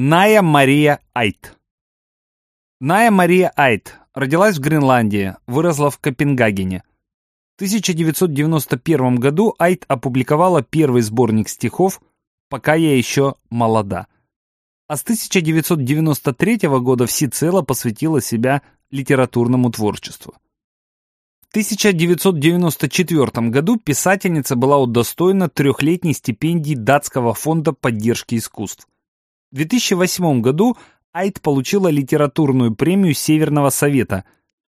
Ная Мария Айт Ная Мария Айт родилась в Гренландии, выросла в Копенгагене. В 1991 году Айт опубликовала первый сборник стихов «Пока я еще молода». А с 1993 года всецело посвятила себя литературному творчеству. В 1994 году писательница была удостоена трехлетней стипендии Датского фонда поддержки искусств. В 2008 году Айт получила литературную премию Северного Совета,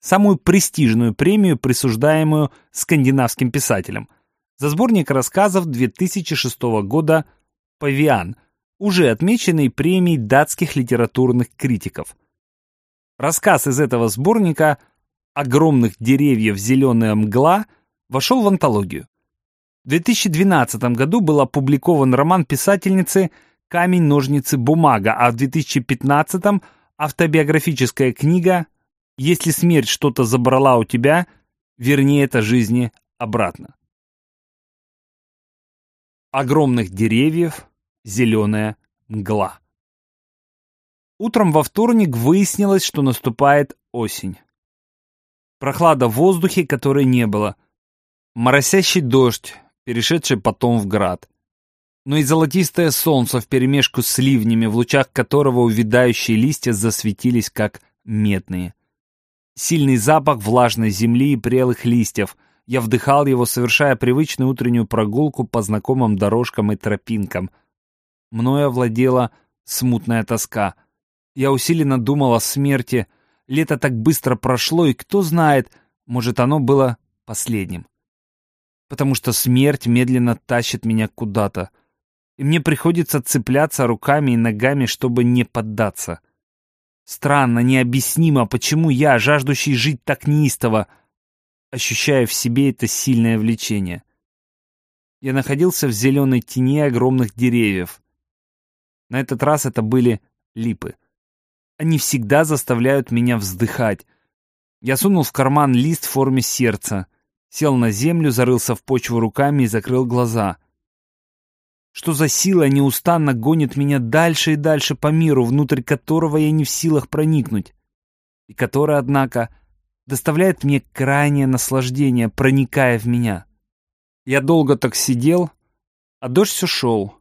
самую престижную премию, присуждаемую скандинавским писателям, за сборник рассказов 2006 года «Павиан», уже отмеченный премией датских литературных критиков. Рассказ из этого сборника «Огромных деревьев зеленая мгла» вошел в антологию. В 2012 году был опубликован роман писательницы «Камень, ножницы, бумага», а в 2015-м автобиографическая книга «Если смерть что-то забрала у тебя, верни это жизни обратно». Огромных деревьев, зеленая мгла. Утром во вторник выяснилось, что наступает осень. Прохлада в воздухе, которой не было. Моросящий дождь, перешедший потом в град но и золотистое солнце вперемешку с ливнями, в лучах которого увядающие листья засветились, как медные. Сильный запах влажной земли и прелых листьев. Я вдыхал его, совершая привычную утреннюю прогулку по знакомым дорожкам и тропинкам. Мною овладела смутная тоска. Я усиленно думал о смерти. Лето так быстро прошло, и кто знает, может, оно было последним. Потому что смерть медленно тащит меня куда-то — и мне приходится цепляться руками и ногами, чтобы не поддаться. Странно, необъяснимо, почему я, жаждущий жить так неистово, ощущаю в себе это сильное влечение. Я находился в зеленой тени огромных деревьев. На этот раз это были липы. Они всегда заставляют меня вздыхать. Я сунул в карман лист в форме сердца, сел на землю, зарылся в почву руками и закрыл глаза. Что за сила неустанно гонит меня дальше и дальше по миру, внутрь которого я не в силах проникнуть? И которая, однако, доставляет мне крайнее наслаждение, проникая в меня. Я долго так сидел, а дождь все шел.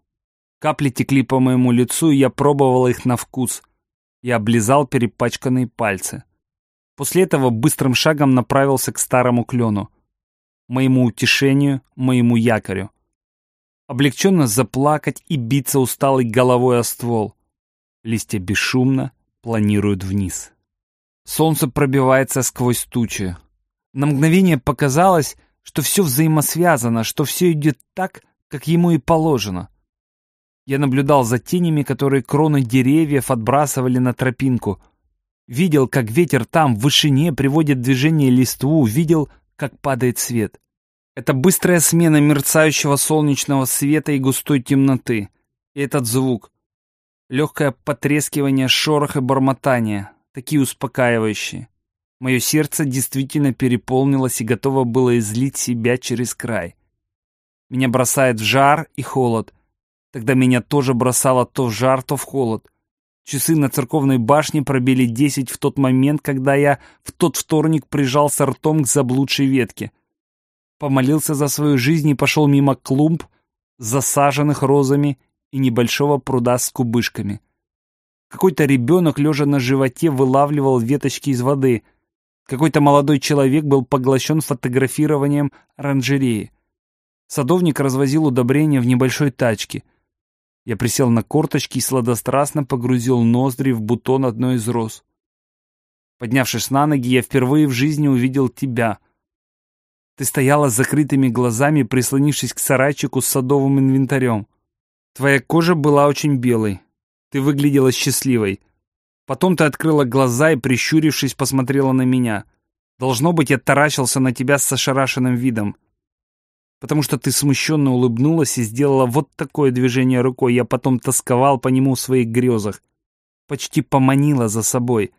Капли текли по моему лицу, и я пробовал их на вкус. Я облизал перепачканные пальцы. После этого быстрым шагом направился к старому клену. Моему утешению, моему якорю облегченно заплакать и биться усталой головой о ствол. Листья бесшумно планируют вниз. Солнце пробивается сквозь тучи. На мгновение показалось, что все взаимосвязано, что все идет так, как ему и положено. Я наблюдал за тенями, которые кроны деревьев отбрасывали на тропинку. Видел, как ветер там, в вышине, приводит движение листву, видел, как падает свет. Это быстрая смена мерцающего солнечного света и густой темноты. И этот звук. Легкое потрескивание, шорох и бормотание. Такие успокаивающие. Мое сердце действительно переполнилось и готово было излить себя через край. Меня бросает в жар и холод. Тогда меня тоже бросало то в жар, то в холод. Часы на церковной башне пробили десять в тот момент, когда я в тот вторник прижался ртом к заблудшей ветке — помолился за свою жизнь и пошел мимо клумб, засаженных розами и небольшого пруда с кубышками. Какой-то ребенок, лежа на животе, вылавливал веточки из воды. Какой-то молодой человек был поглощен фотографированием оранжереи. Садовник развозил удобрения в небольшой тачке. Я присел на корточки и сладострастно погрузил ноздри в бутон одной из роз. Поднявшись на ноги, я впервые в жизни увидел тебя — ты стояла с закрытыми глазами, прислонившись к сарайчику с садовым инвентарем. Твоя кожа была очень белой. Ты выглядела счастливой. Потом ты открыла глаза и, прищурившись, посмотрела на меня. Должно быть, я таращился на тебя с ошарашенным видом. Потому что ты смущенно улыбнулась и сделала вот такое движение рукой. Я потом тосковал по нему в своих грезах. Почти поманила за собой.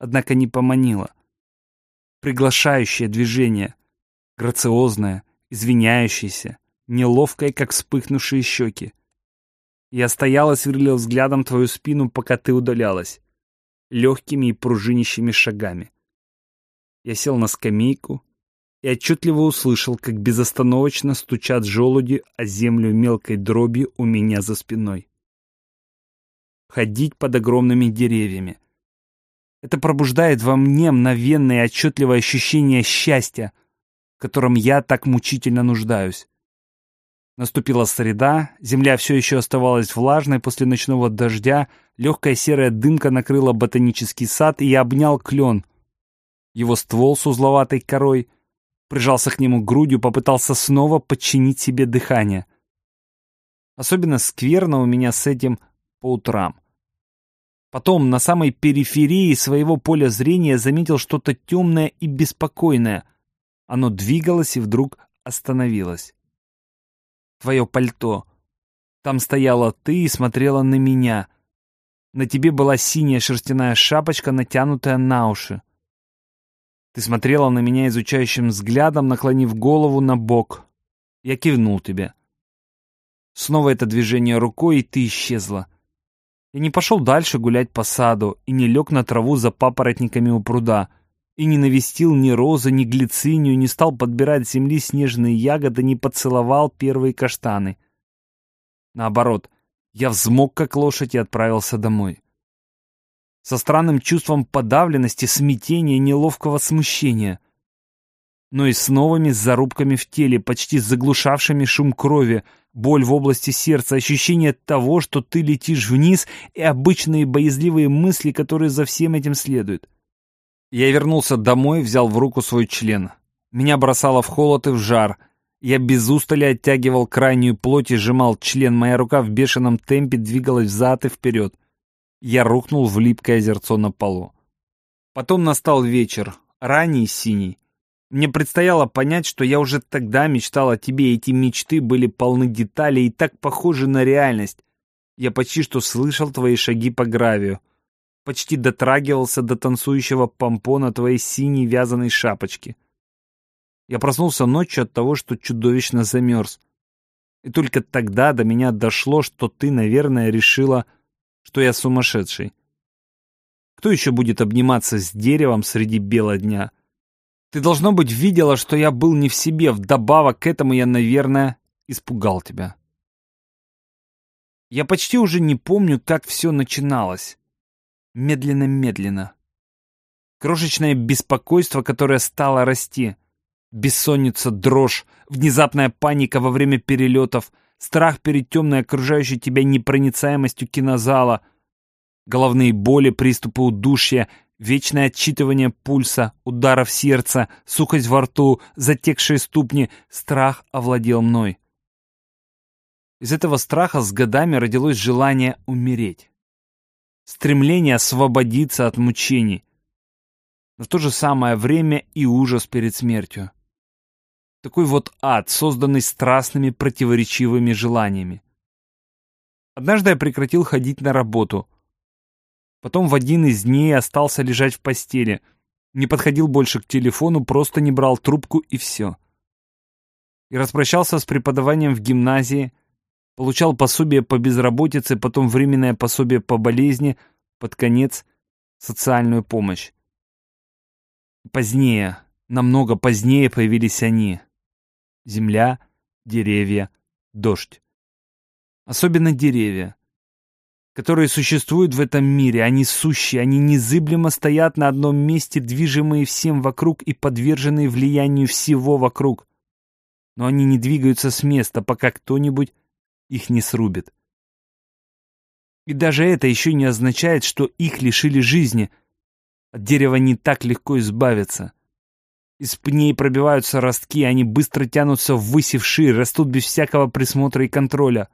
Однако не поманила. Приглашающее движение — грациозная, извиняющаяся, неловкая, как вспыхнувшие щеки. Я стоял и сверлил взглядом твою спину, пока ты удалялась, легкими и пружинищими шагами. Я сел на скамейку и отчетливо услышал, как безостановочно стучат желуди о землю мелкой дроби у меня за спиной. Ходить под огромными деревьями. Это пробуждает во мне мгновенное и отчетливое ощущение счастья, в котором я так мучительно нуждаюсь. Наступила среда, земля все еще оставалась влажной после ночного дождя, легкая серая дымка накрыла ботанический сад, и я обнял клен. Его ствол с узловатой корой, прижался к нему грудью, попытался снова подчинить себе дыхание. Особенно скверно у меня с этим по утрам. Потом на самой периферии своего поля зрения заметил что-то темное и беспокойное. Оно двигалось и вдруг остановилось твое пальто. Там стояла ты и смотрела на меня. На тебе была синяя шерстяная шапочка, натянутая на уши. Ты смотрела на меня изучающим взглядом, наклонив голову на бок. Я кивнул тебе. Снова это движение рукой, и ты исчезла. Я не пошел дальше гулять по саду и не лег на траву за папоротниками у пруда — и не навестил ни розы, ни глицинию, не стал подбирать земли снежные ягоды, не поцеловал первые каштаны. Наоборот, я взмок как лошадь и отправился домой. Со странным чувством подавленности, смятения, неловкого смущения. Но и с новыми зарубками в теле, почти заглушавшими шум крови, боль в области сердца, ощущение того, что ты летишь вниз, и обычные боязливые мысли, которые за всем этим следуют. Я вернулся домой, взял в руку свой член. Меня бросало в холод и в жар. Я без устали оттягивал крайнюю плоть и сжимал член. Моя рука в бешеном темпе двигалась взад и вперед. Я рухнул в липкое озерцо на полу. Потом настал вечер, ранний синий. Мне предстояло понять, что я уже тогда мечтал о тебе, эти мечты были полны деталей и так похожи на реальность. Я почти что слышал твои шаги по гравию почти дотрагивался до танцующего помпона твоей синей вязаной шапочки. Я проснулся ночью от того, что чудовищно замерз. И только тогда до меня дошло, что ты, наверное, решила, что я сумасшедший. Кто еще будет обниматься с деревом среди бела дня? Ты, должно быть, видела, что я был не в себе. Вдобавок к этому я, наверное, испугал тебя. Я почти уже не помню, как все начиналось медленно-медленно. Крошечное беспокойство, которое стало расти. Бессонница, дрожь, внезапная паника во время перелетов, страх перед темной окружающей тебя непроницаемостью кинозала, головные боли, приступы удушья, вечное отчитывание пульса, ударов сердца, сухость во рту, затекшие ступни, страх овладел мной. Из этого страха с годами родилось желание умереть стремление освободиться от мучений, но в то же самое время и ужас перед смертью. Такой вот ад, созданный страстными противоречивыми желаниями. Однажды я прекратил ходить на работу. Потом в один из дней остался лежать в постели. Не подходил больше к телефону, просто не брал трубку и все. И распрощался с преподаванием в гимназии, Получал пособие по безработице, потом временное пособие по болезни, под конец социальную помощь. Позднее, намного позднее появились они. Земля, деревья, дождь. Особенно деревья, которые существуют в этом мире. Они сущие, они незыблемо стоят на одном месте, движимые всем вокруг и подверженные влиянию всего вокруг. Но они не двигаются с места, пока кто-нибудь их не срубит. И даже это еще не означает, что их лишили жизни. От дерева не так легко избавиться. Из пней пробиваются ростки, они быстро тянутся ввысь и вширь, растут без всякого присмотра и контроля.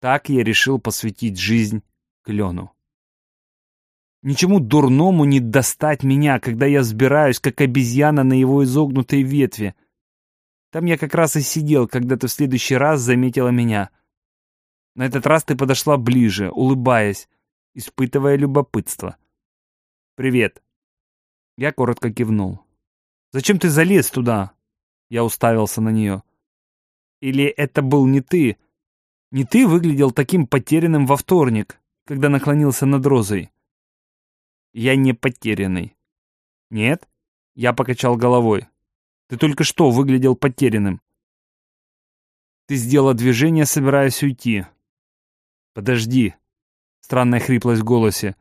Так я решил посвятить жизнь клену. Ничему дурному не достать меня, когда я взбираюсь, как обезьяна на его изогнутой ветви — там я как раз и сидел, когда ты в следующий раз заметила меня. На этот раз ты подошла ближе, улыбаясь, испытывая любопытство. «Привет». Я коротко кивнул. «Зачем ты залез туда?» Я уставился на нее. «Или это был не ты?» Не ты выглядел таким потерянным во вторник, когда наклонился над розой. Я не потерянный. Нет? Я покачал головой. Ты только что выглядел потерянным. Ты сделала движение, собираясь уйти. Подожди. Странная хриплость в голосе.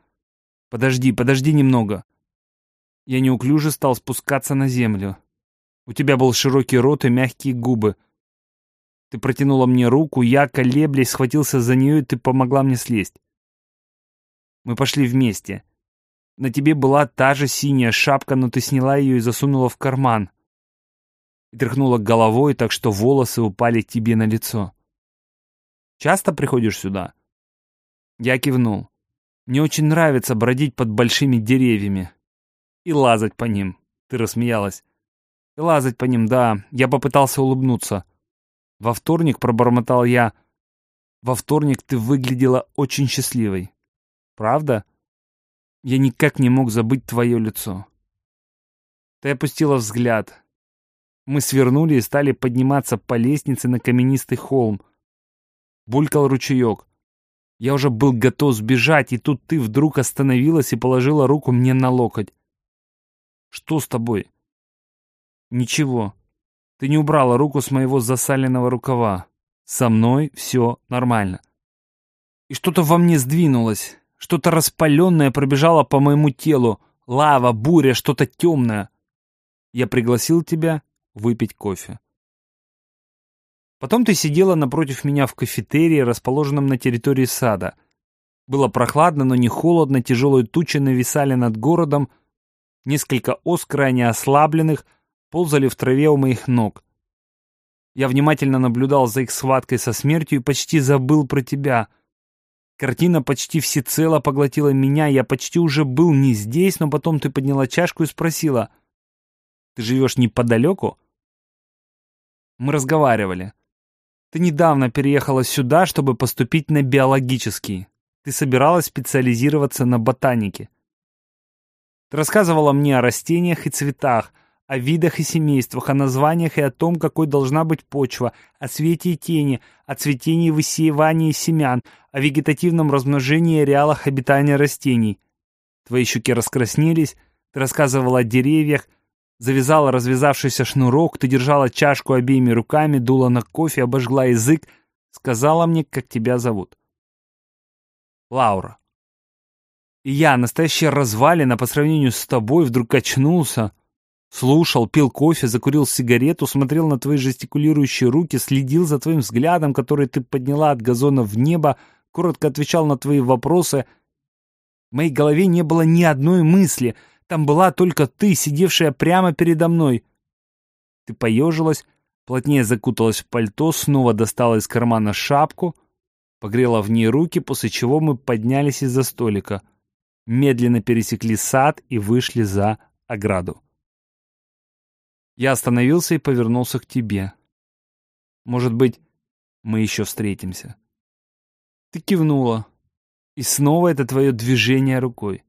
Подожди, подожди немного. Я неуклюже стал спускаться на землю. У тебя был широкий рот и мягкие губы. Ты протянула мне руку, я, колеблясь, схватился за нее, и ты помогла мне слезть. Мы пошли вместе. На тебе была та же синяя шапка, но ты сняла ее и засунула в карман. И тряхнула головой, так что волосы упали тебе на лицо. Часто приходишь сюда? Я кивнул. Мне очень нравится бродить под большими деревьями. И лазать по ним. Ты рассмеялась. И лазать по ним, да. Я попытался улыбнуться. Во вторник пробормотал я. Во вторник ты выглядела очень счастливой. Правда? Я никак не мог забыть твое лицо. Ты опустила взгляд. Мы свернули и стали подниматься по лестнице на каменистый холм. Булькал ручеек. Я уже был готов сбежать, и тут ты вдруг остановилась и положила руку мне на локоть. Что с тобой? Ничего. Ты не убрала руку с моего засаленного рукава. Со мной все нормально. И что-то во мне сдвинулось. Что-то распаленное пробежало по моему телу. Лава, буря, что-то темное. Я пригласил тебя выпить кофе. Потом ты сидела напротив меня в кафетерии, расположенном на территории сада. Было прохладно, но не холодно, тяжелые тучи нависали над городом, несколько ос крайне ослабленных ползали в траве у моих ног. Я внимательно наблюдал за их схваткой со смертью и почти забыл про тебя. Картина почти всецело поглотила меня, я почти уже был не здесь, но потом ты подняла чашку и спросила, «Ты живешь неподалеку?» Мы разговаривали. Ты недавно переехала сюда, чтобы поступить на биологический. Ты собиралась специализироваться на ботанике. Ты рассказывала мне о растениях и цветах, о видах и семействах, о названиях и о том, какой должна быть почва, о свете и тени, о цветении и высеивании семян, о вегетативном размножении и ареалах обитания растений. Твои щеки раскраснелись, ты рассказывала о деревьях, Завязала развязавшийся шнурок, ты держала чашку обеими руками, дула на кофе, обожгла язык, сказала мне, как тебя зовут. Лаура. И я, настоящая развалина по сравнению с тобой, вдруг очнулся, слушал, пил кофе, закурил сигарету, смотрел на твои жестикулирующие руки, следил за твоим взглядом, который ты подняла от газона в небо, коротко отвечал на твои вопросы. В моей голове не было ни одной мысли — там была только ты, сидевшая прямо передо мной. Ты поежилась, плотнее закуталась в пальто, снова достала из кармана шапку, погрела в ней руки, после чего мы поднялись из-за столика, медленно пересекли сад и вышли за ограду. Я остановился и повернулся к тебе. Может быть, мы еще встретимся. Ты кивнула. И снова это твое движение рукой.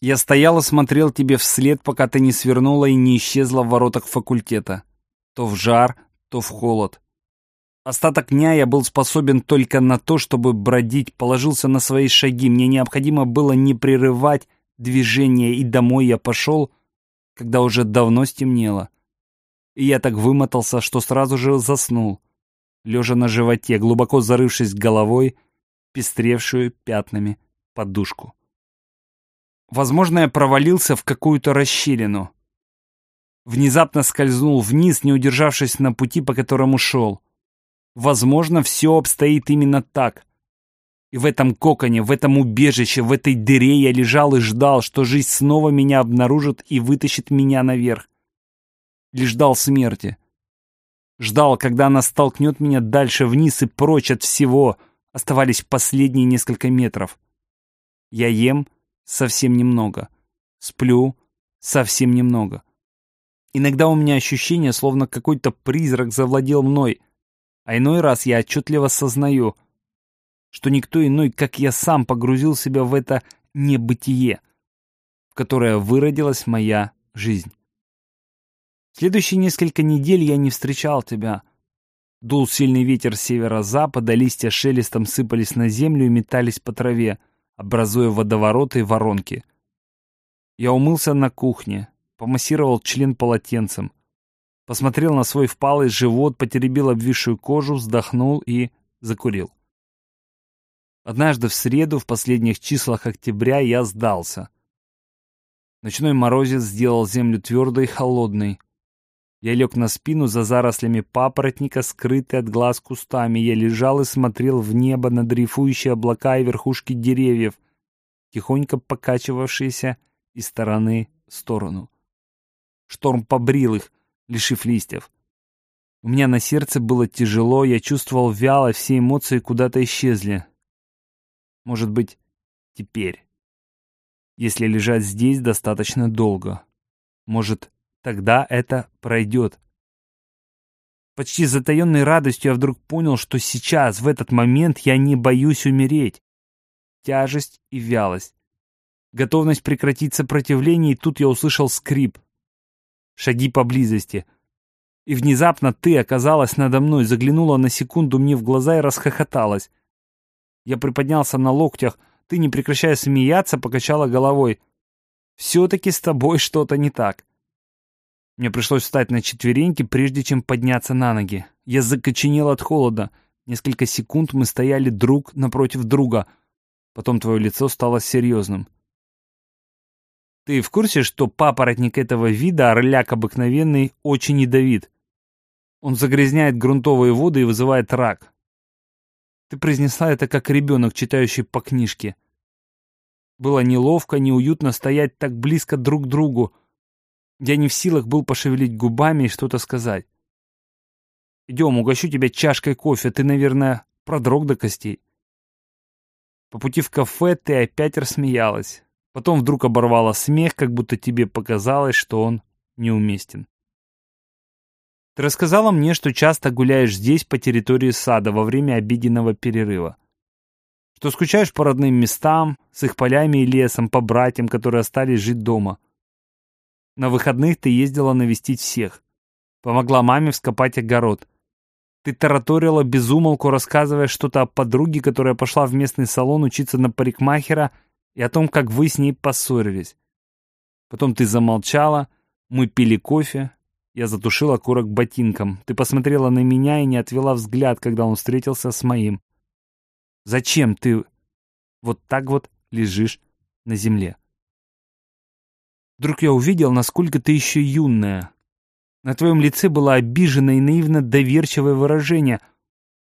Я стоял и смотрел тебе вслед, пока ты не свернула и не исчезла в воротах факультета. То в жар, то в холод. Остаток дня я был способен только на то, чтобы бродить, положился на свои шаги. Мне необходимо было не прерывать движение, и домой я пошел, когда уже давно стемнело. И я так вымотался, что сразу же заснул, лежа на животе, глубоко зарывшись головой, пестревшую пятнами подушку. Возможно, я провалился в какую-то расщелину. Внезапно скользнул вниз, не удержавшись на пути, по которому шел. Возможно, все обстоит именно так. И в этом коконе, в этом убежище, в этой дыре я лежал и ждал, что жизнь снова меня обнаружит и вытащит меня наверх. Лишь ждал смерти. Ждал, когда она столкнет меня дальше вниз и прочь от всего. Оставались последние несколько метров. Я ем, совсем немного. Сплю совсем немного. Иногда у меня ощущение, словно какой-то призрак завладел мной, а иной раз я отчетливо сознаю, что никто иной, как я сам, погрузил себя в это небытие, в которое выродилась моя жизнь. Следующие несколько недель я не встречал тебя. Дул сильный ветер с северо-запада, листья шелестом сыпались на землю и метались по траве, образуя водовороты и воронки. Я умылся на кухне, помассировал член полотенцем, посмотрел на свой впалый живот, потеребил обвисшую кожу, вздохнул и закурил. Однажды в среду, в последних числах октября, я сдался. Ночной морозец сделал землю твердой и холодной. Я лег на спину за зарослями папоротника, скрытый от глаз кустами. Я лежал и смотрел в небо на дрейфующие облака и верхушки деревьев, тихонько покачивавшиеся из стороны в сторону. Шторм побрил их, лишив листьев. У меня на сердце было тяжело, я чувствовал вяло, все эмоции куда-то исчезли. Может быть, теперь. Если лежать здесь достаточно долго. Может, тогда это пройдет. Почти затаенной радостью я вдруг понял, что сейчас, в этот момент, я не боюсь умереть. Тяжесть и вялость. Готовность прекратить сопротивление, и тут я услышал скрип. Шаги поблизости. И внезапно ты оказалась надо мной, заглянула на секунду мне в глаза и расхохоталась. Я приподнялся на локтях. Ты, не прекращая смеяться, покачала головой. «Все-таки с тобой что-то не так». Мне пришлось встать на четвереньки, прежде чем подняться на ноги. Я закоченел от холода. Несколько секунд мы стояли друг напротив друга. Потом твое лицо стало серьезным. Ты в курсе, что папоротник этого вида, орляк обыкновенный, очень ядовит? Он загрязняет грунтовые воды и вызывает рак. Ты произнесла это как ребенок, читающий по книжке. Было неловко, неуютно стоять так близко друг к другу. Я не в силах был пошевелить губами и что-то сказать. Идем, угощу тебя чашкой кофе, ты, наверное, продрог до костей. По пути в кафе ты опять рассмеялась. Потом вдруг оборвала смех, как будто тебе показалось, что он неуместен. Ты рассказала мне, что часто гуляешь здесь по территории сада во время обеденного перерыва. Что скучаешь по родным местам, с их полями и лесом, по братьям, которые остались жить дома. На выходных ты ездила навестить всех. Помогла маме вскопать огород. Ты тараторила безумолку, рассказывая что-то о подруге, которая пошла в местный салон учиться на парикмахера, и о том, как вы с ней поссорились. Потом ты замолчала, мы пили кофе, я затушил окурок ботинком. Ты посмотрела на меня и не отвела взгляд, когда он встретился с моим. Зачем ты вот так вот лежишь на земле? Вдруг я увидел, насколько ты еще юная. На твоем лице было обиженное и наивно доверчивое выражение.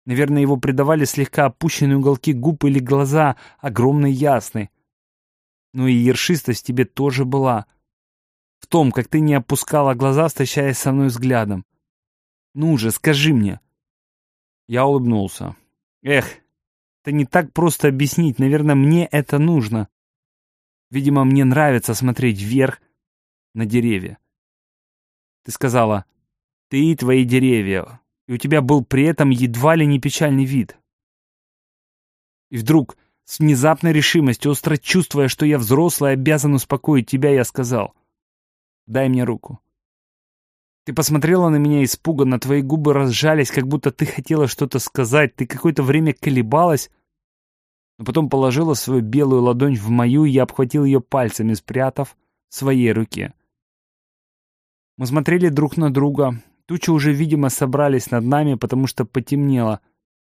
Наверное, его придавали слегка опущенные уголки губ или глаза, огромные ясные. Но и ершистость тебе тоже была — в том, как ты не опускала глаза, встречаясь со мной взглядом. Ну же, скажи мне. Я улыбнулся. Эх, это не так просто объяснить. Наверное, мне это нужно. Видимо, мне нравится смотреть вверх на деревья. Ты сказала, ты и твои деревья, и у тебя был при этом едва ли не печальный вид. И вдруг, с внезапной решимостью, остро чувствуя, что я взрослый, обязан успокоить тебя, я сказал — Дай мне руку. Ты посмотрела на меня испуганно, твои губы разжались, как будто ты хотела что-то сказать, ты какое-то время колебалась, но потом положила свою белую ладонь в мою, и я обхватил ее пальцами, спрятав в своей руке. Мы смотрели друг на друга. Тучи уже, видимо, собрались над нами, потому что потемнело.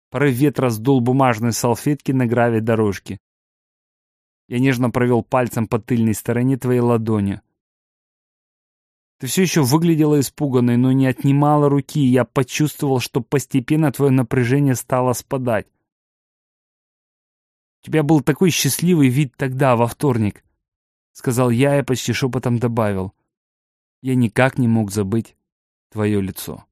Порыв ветра сдул бумажные салфетки на граве дорожки. Я нежно провел пальцем по тыльной стороне твоей ладони. Ты все еще выглядела испуганной, но не отнимала руки, и я почувствовал, что постепенно твое напряжение стало спадать. «У тебя был такой счастливый вид тогда, во вторник», — сказал я и почти шепотом добавил. «Я никак не мог забыть твое лицо».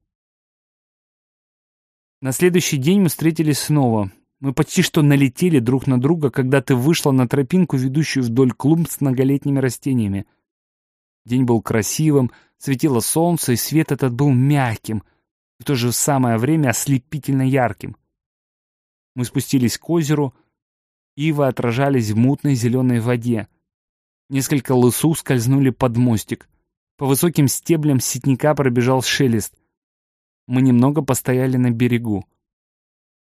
На следующий день мы встретились снова. Мы почти что налетели друг на друга, когда ты вышла на тропинку, ведущую вдоль клумб с многолетними растениями — День был красивым, светило солнце, и свет этот был мягким, в то же самое время ослепительно ярким. Мы спустились к озеру, ивы отражались в мутной зеленой воде. Несколько лысу скользнули под мостик. По высоким стеблям сетника пробежал шелест. мы немного постояли на берегу.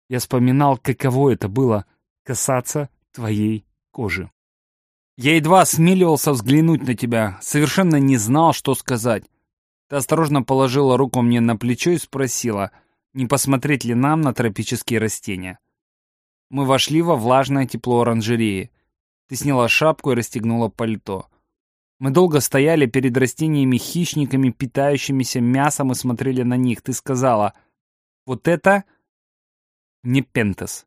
Я вспоминал, каково это было касаться твоей кожи. Я едва осмеливался взглянуть на тебя, совершенно не знал, что сказать. Ты осторожно положила руку мне на плечо и спросила, не посмотреть ли нам на тропические растения. Мы вошли во влажное тепло оранжереи. Ты сняла шапку и расстегнула пальто. Мы долго стояли перед растениями-хищниками, питающимися мясом, и смотрели на них. Ты сказала, вот это не пентес.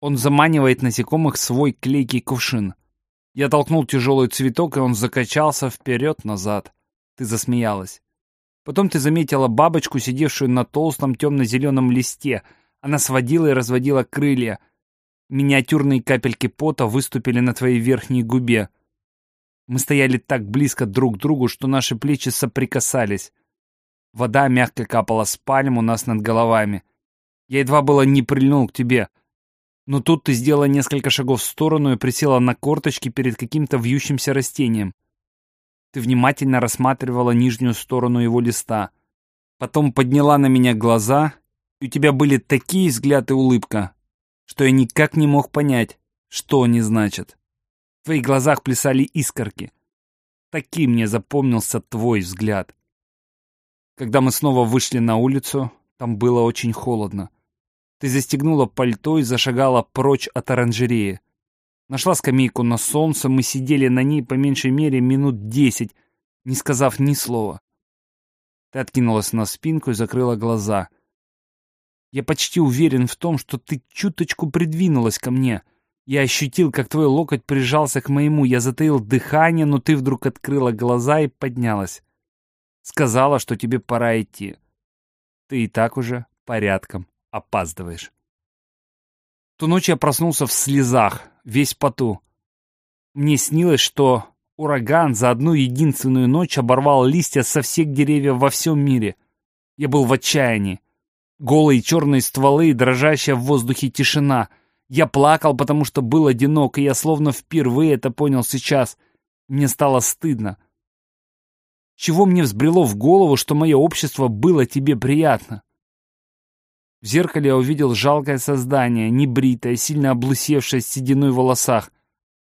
Он заманивает насекомых свой клейкий кувшин. Я толкнул тяжелый цветок, и он закачался вперед-назад. Ты засмеялась. Потом ты заметила бабочку, сидевшую на толстом темно-зеленом листе. Она сводила и разводила крылья. Миниатюрные капельки пота выступили на твоей верхней губе. Мы стояли так близко друг к другу, что наши плечи соприкасались. Вода мягко капала с пальм у нас над головами. Я едва было не прильнул к тебе. Но тут ты сделала несколько шагов в сторону и присела на корточки перед каким-то вьющимся растением. Ты внимательно рассматривала нижнюю сторону его листа. Потом подняла на меня глаза, и у тебя были такие взгляды и улыбка, что я никак не мог понять, что они значат. В твоих глазах плясали искорки. Таким мне запомнился твой взгляд. Когда мы снова вышли на улицу, там было очень холодно. Ты застегнула пальто и зашагала прочь от оранжереи. Нашла скамейку на солнце, мы сидели на ней по меньшей мере минут десять, не сказав ни слова. Ты откинулась на спинку и закрыла глаза. Я почти уверен в том, что ты чуточку придвинулась ко мне — я ощутил, как твой локоть прижался к моему. Я затаил дыхание, но ты вдруг открыла глаза и поднялась. Сказала, что тебе пора идти. Ты и так уже порядком опаздываешь. Ту ночь я проснулся в слезах, весь поту. Мне снилось, что ураган за одну единственную ночь оборвал листья со всех деревьев во всем мире. Я был в отчаянии. Голые черные стволы и дрожащая в воздухе тишина — я плакал, потому что был одинок, и я словно впервые это понял сейчас. Мне стало стыдно. Чего мне взбрело в голову, что мое общество было тебе приятно? В зеркале я увидел жалкое создание, небритое, сильно облысевшее с сединой в волосах,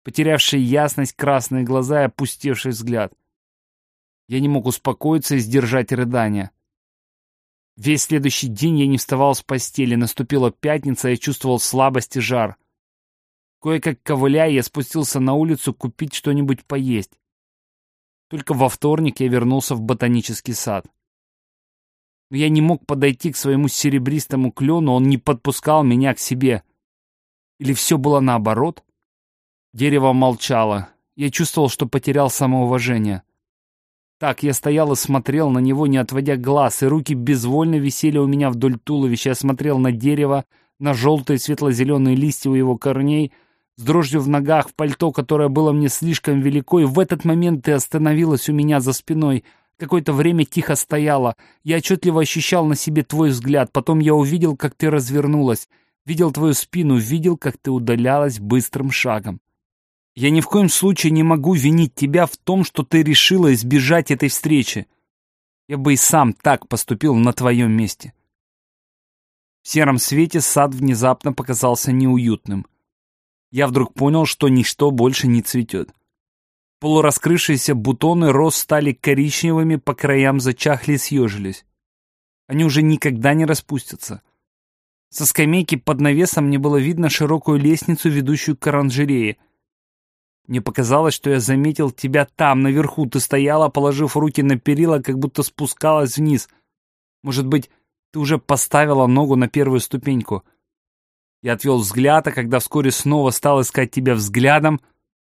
потерявшее ясность красные глаза и опустевший взгляд. Я не мог успокоиться и сдержать рыдания. Весь следующий день я не вставал с постели. Наступила пятница, я чувствовал слабость и жар. Кое-как ковыляя, я спустился на улицу купить что-нибудь поесть. Только во вторник я вернулся в ботанический сад. Но я не мог подойти к своему серебристому клену, он не подпускал меня к себе. Или все было наоборот? Дерево молчало. Я чувствовал, что потерял самоуважение. Так, я стоял и смотрел на него, не отводя глаз, и руки безвольно висели у меня вдоль туловища. Я смотрел на дерево, на желтые светло-зеленые листья у его корней, с дрожью в ногах, в пальто, которое было мне слишком велико, и в этот момент ты остановилась у меня за спиной. Какое-то время тихо стояла. Я отчетливо ощущал на себе твой взгляд. Потом я увидел, как ты развернулась. Видел твою спину, видел, как ты удалялась быстрым шагом. Я ни в коем случае не могу винить тебя в том, что ты решила избежать этой встречи. Я бы и сам так поступил на твоем месте. В сером свете сад внезапно показался неуютным. Я вдруг понял, что ничто больше не цветет. Полураскрывшиеся бутоны роз стали коричневыми, по краям зачахли и съежились. Они уже никогда не распустятся. Со скамейки под навесом мне было видно широкую лестницу, ведущую к оранжерее — мне показалось, что я заметил тебя там, наверху. Ты стояла, положив руки на перила, как будто спускалась вниз. Может быть, ты уже поставила ногу на первую ступеньку. Я отвел взгляд, а когда вскоре снова стал искать тебя взглядом,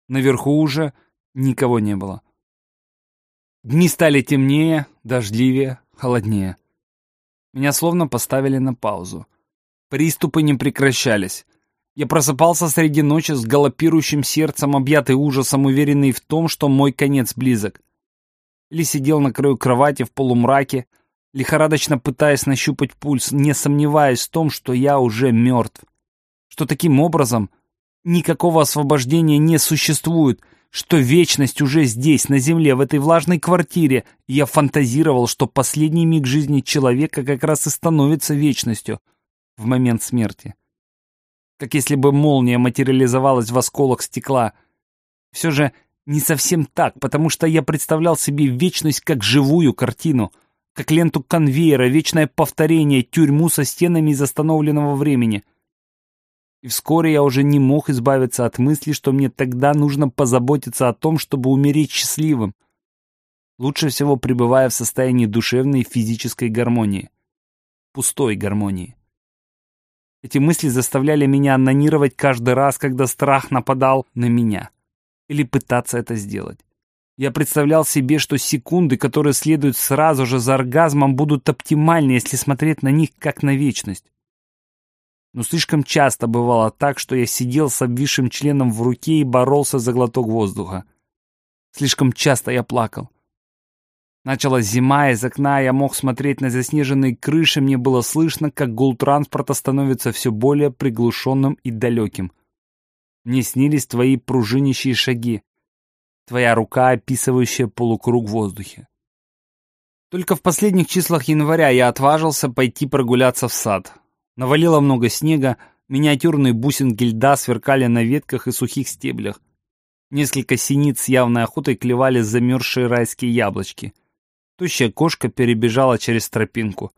наверху уже никого не было. Дни стали темнее, дождливее, холоднее. Меня словно поставили на паузу. Приступы не прекращались. Я просыпался среди ночи с галопирующим сердцем, объятый ужасом, уверенный в том, что мой конец близок. Или сидел на краю кровати в полумраке, лихорадочно пытаясь нащупать пульс, не сомневаясь в том, что я уже мертв. Что таким образом никакого освобождения не существует, что вечность уже здесь, на земле, в этой влажной квартире, я фантазировал, что последний миг жизни человека как раз и становится вечностью в момент смерти. Как если бы молния материализовалась в осколок стекла. Все же не совсем так, потому что я представлял себе вечность как живую картину, как ленту конвейера, вечное повторение, тюрьму со стенами из остановленного времени — и вскоре я уже не мог избавиться от мысли, что мне тогда нужно позаботиться о том, чтобы умереть счастливым. Лучше всего пребывая в состоянии душевной и физической гармонии. Пустой гармонии. Эти мысли заставляли меня анонировать каждый раз, когда страх нападал на меня. Или пытаться это сделать. Я представлял себе, что секунды, которые следуют сразу же за оргазмом, будут оптимальны, если смотреть на них как на вечность но слишком часто бывало так, что я сидел с обвисшим членом в руке и боролся за глоток воздуха. Слишком часто я плакал. Началась зима, из окна я мог смотреть на заснеженные крыши, мне было слышно, как гул транспорта становится все более приглушенным и далеким. Мне снились твои пружинящие шаги, твоя рука, описывающая полукруг в воздухе. Только в последних числах января я отважился пойти прогуляться в сад. Навалило много снега, миниатюрные бусинки льда сверкали на ветках и сухих стеблях. Несколько синиц явной охотой клевали замерзшие райские яблочки. Тощая кошка перебежала через тропинку.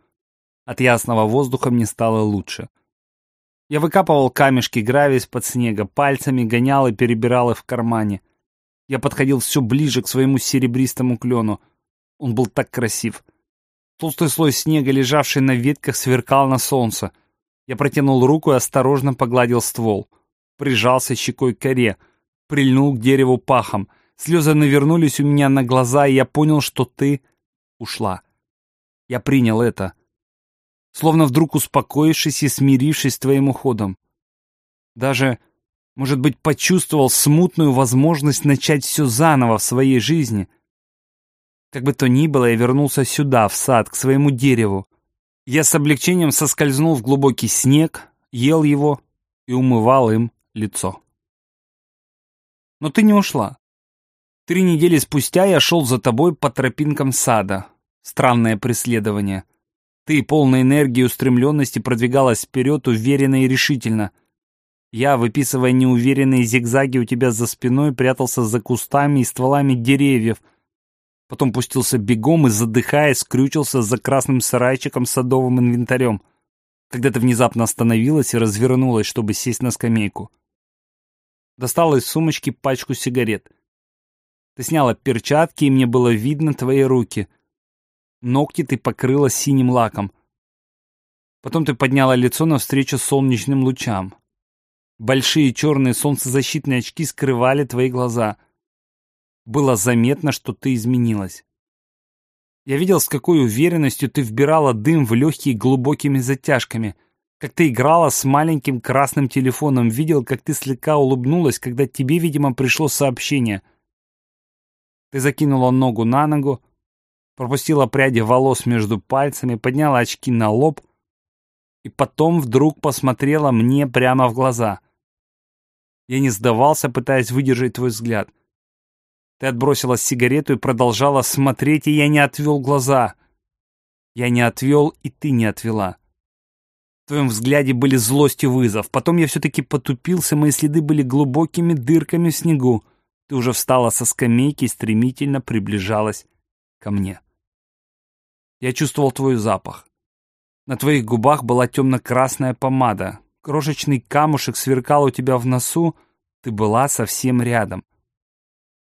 От ясного воздуха мне стало лучше. Я выкапывал камешки гравий из-под снега, пальцами гонял и перебирал их в кармане. Я подходил все ближе к своему серебристому клену. Он был так красив. Толстый слой снега, лежавший на ветках, сверкал на солнце — я протянул руку и осторожно погладил ствол. Прижался щекой к коре. Прильнул к дереву пахом. Слезы навернулись у меня на глаза, и я понял, что ты ушла. Я принял это. Словно вдруг успокоившись и смирившись с твоим уходом. Даже, может быть, почувствовал смутную возможность начать все заново в своей жизни. Как бы то ни было, я вернулся сюда, в сад, к своему дереву. Я с облегчением соскользнул в глубокий снег, ел его и умывал им лицо. Но ты не ушла. Три недели спустя я шел за тобой по тропинкам сада. Странное преследование. Ты, полной энергии и устремленности, продвигалась вперед уверенно и решительно. Я, выписывая неуверенные зигзаги у тебя за спиной, прятался за кустами и стволами деревьев — Потом пустился бегом и, задыхаясь, скрючился за красным сарайчиком с садовым инвентарем. Когда ты внезапно остановилась и развернулась, чтобы сесть на скамейку. Достала из сумочки пачку сигарет. Ты сняла перчатки, и мне было видно твои руки. Ногти ты покрыла синим лаком. Потом ты подняла лицо навстречу солнечным лучам. Большие черные солнцезащитные очки скрывали твои глаза — было заметно, что ты изменилась. Я видел, с какой уверенностью ты вбирала дым в легкие глубокими затяжками, как ты играла с маленьким красным телефоном, видел, как ты слегка улыбнулась, когда тебе, видимо, пришло сообщение. Ты закинула ногу на ногу, пропустила пряди волос между пальцами, подняла очки на лоб и потом вдруг посмотрела мне прямо в глаза. Я не сдавался, пытаясь выдержать твой взгляд. Ты отбросила сигарету и продолжала смотреть, и я не отвел глаза. Я не отвел, и ты не отвела. В твоем взгляде были злость и вызов. Потом я все-таки потупился, мои следы были глубокими дырками в снегу. Ты уже встала со скамейки и стремительно приближалась ко мне. Я чувствовал твой запах. На твоих губах была темно-красная помада. Крошечный камушек сверкал у тебя в носу. Ты была совсем рядом.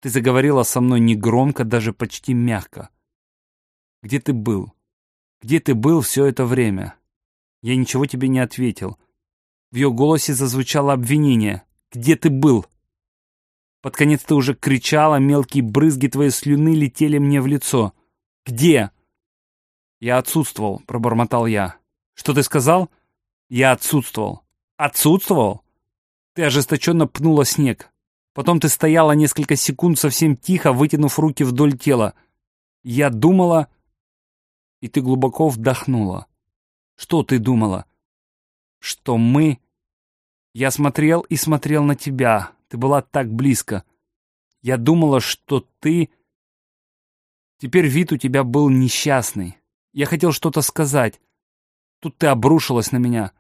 Ты заговорила со мной негромко, даже почти мягко. Где ты был? Где ты был все это время? Я ничего тебе не ответил. В ее голосе зазвучало обвинение. Где ты был? Под конец ты уже кричала, мелкие брызги твоей слюны летели мне в лицо. Где? Я отсутствовал, пробормотал я. Что ты сказал? Я отсутствовал. Отсутствовал? Ты ожесточенно пнула снег. Потом ты стояла несколько секунд совсем тихо, вытянув руки вдоль тела. Я думала... И ты глубоко вдохнула. Что ты думала? Что мы... Я смотрел и смотрел на тебя. Ты была так близко. Я думала, что ты... Теперь вид у тебя был несчастный. Я хотел что-то сказать. Тут ты обрушилась на меня.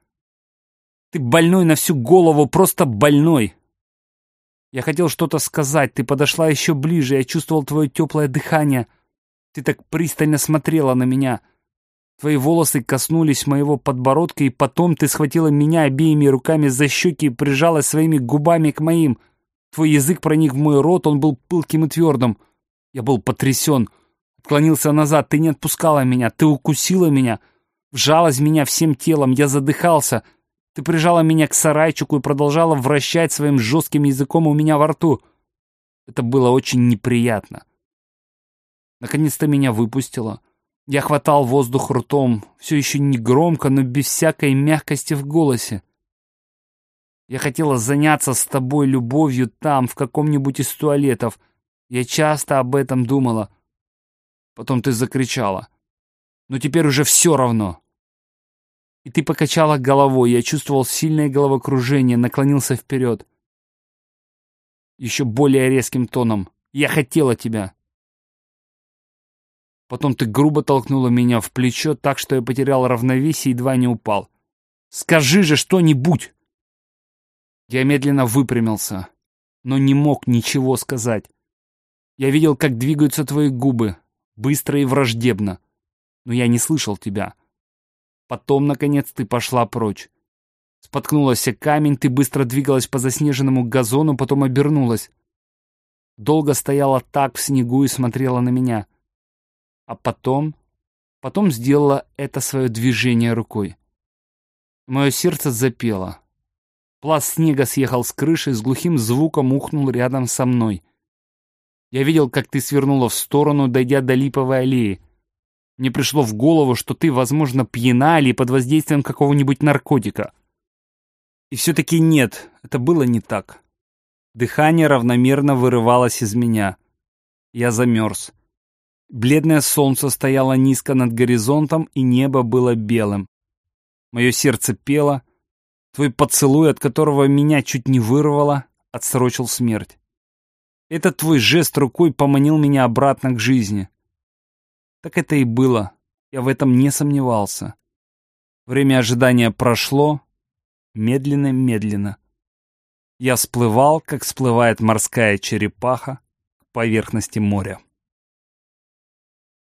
Ты больной на всю голову, просто больной. Я хотел что-то сказать, ты подошла еще ближе, я чувствовал твое теплое дыхание. Ты так пристально смотрела на меня. Твои волосы коснулись моего подбородка, и потом ты схватила меня обеими руками за щеки и прижалась своими губами к моим. Твой язык проник в мой рот, он был пылким и твердым. Я был потрясен. Отклонился назад, ты не отпускала меня, ты укусила меня, вжалась меня всем телом, я задыхался — ты прижала меня к сарайчику и продолжала вращать своим жестким языком у меня во рту. Это было очень неприятно. Наконец-то меня выпустила. Я хватал воздух ртом, все еще не громко, но без всякой мягкости в голосе. Я хотела заняться с тобой любовью там, в каком-нибудь из туалетов. Я часто об этом думала. Потом ты закричала. Но теперь уже все равно. И ты покачала головой, я чувствовал сильное головокружение, наклонился вперед. Еще более резким тоном. Я хотела тебя. Потом ты грубо толкнула меня в плечо так, что я потерял равновесие и едва не упал. «Скажи же что-нибудь!» Я медленно выпрямился, но не мог ничего сказать. Я видел, как двигаются твои губы, быстро и враждебно, но я не слышал тебя. Потом, наконец, ты пошла прочь. Споткнулась камень, ты быстро двигалась по заснеженному газону, потом обернулась. Долго стояла так в снегу и смотрела на меня. А потом... Потом сделала это свое движение рукой. Мое сердце запело. Пласт снега съехал с крыши и с глухим звуком ухнул рядом со мной. Я видел, как ты свернула в сторону, дойдя до липовой аллеи. Мне пришло в голову, что ты, возможно, пьяна или под воздействием какого-нибудь наркотика. И все-таки нет, это было не так. Дыхание равномерно вырывалось из меня. Я замерз. Бледное солнце стояло низко над горизонтом, и небо было белым. Мое сердце пело. Твой поцелуй, от которого меня чуть не вырвало, отсрочил смерть. Этот твой жест рукой поманил меня обратно к жизни. Так это и было. Я в этом не сомневался. Время ожидания прошло. Медленно-медленно. Я всплывал, как всплывает морская черепаха к поверхности моря.